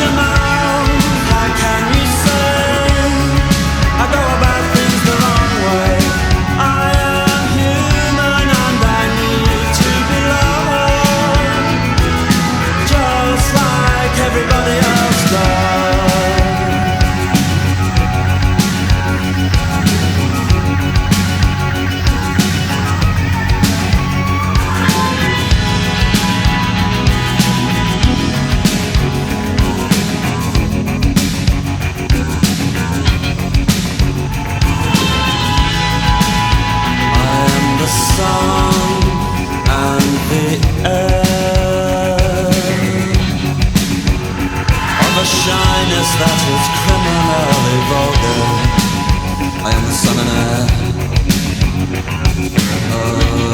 Shema. a shyness that was criminally vulgar. I am the son and heir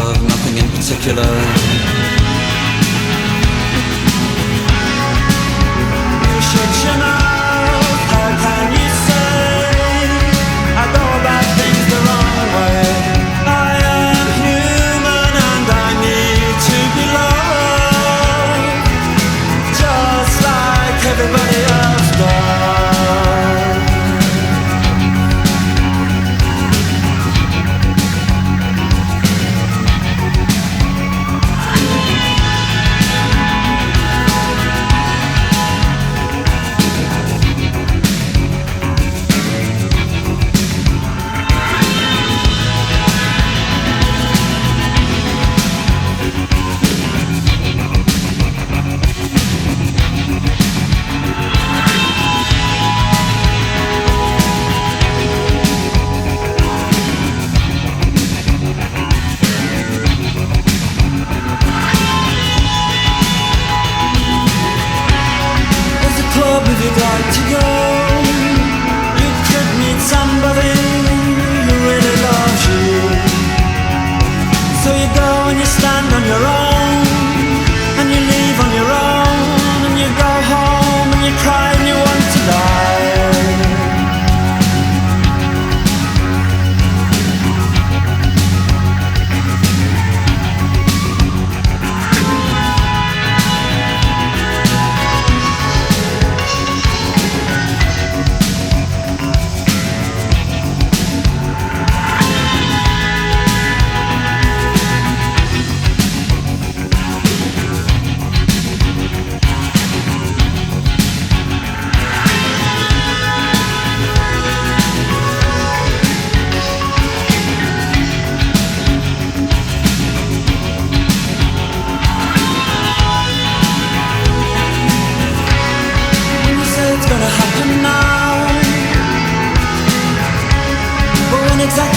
of nothing in particular. exactly.